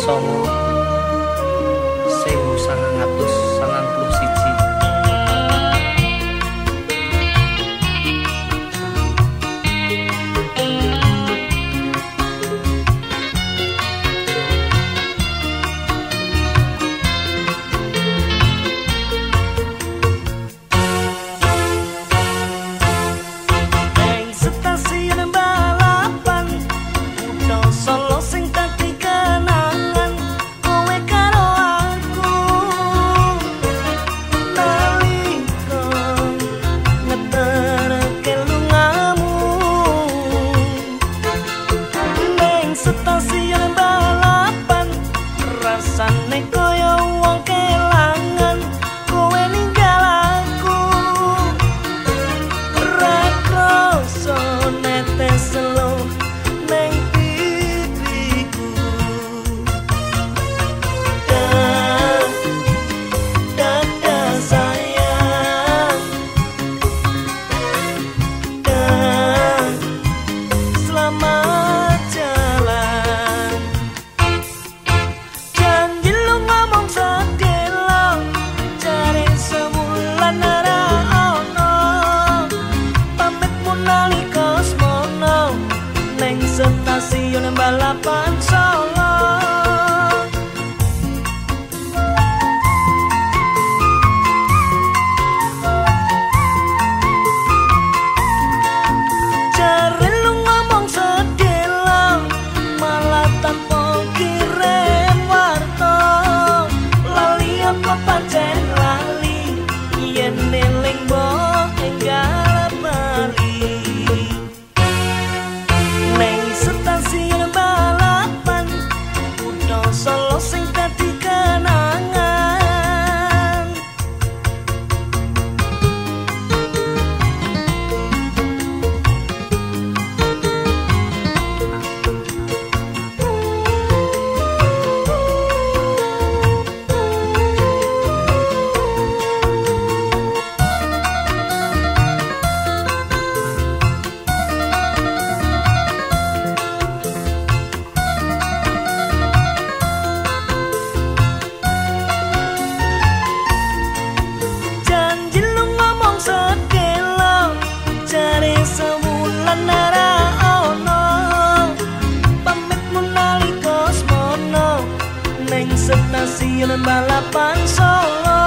算了。Balapan stasiun balapan Solo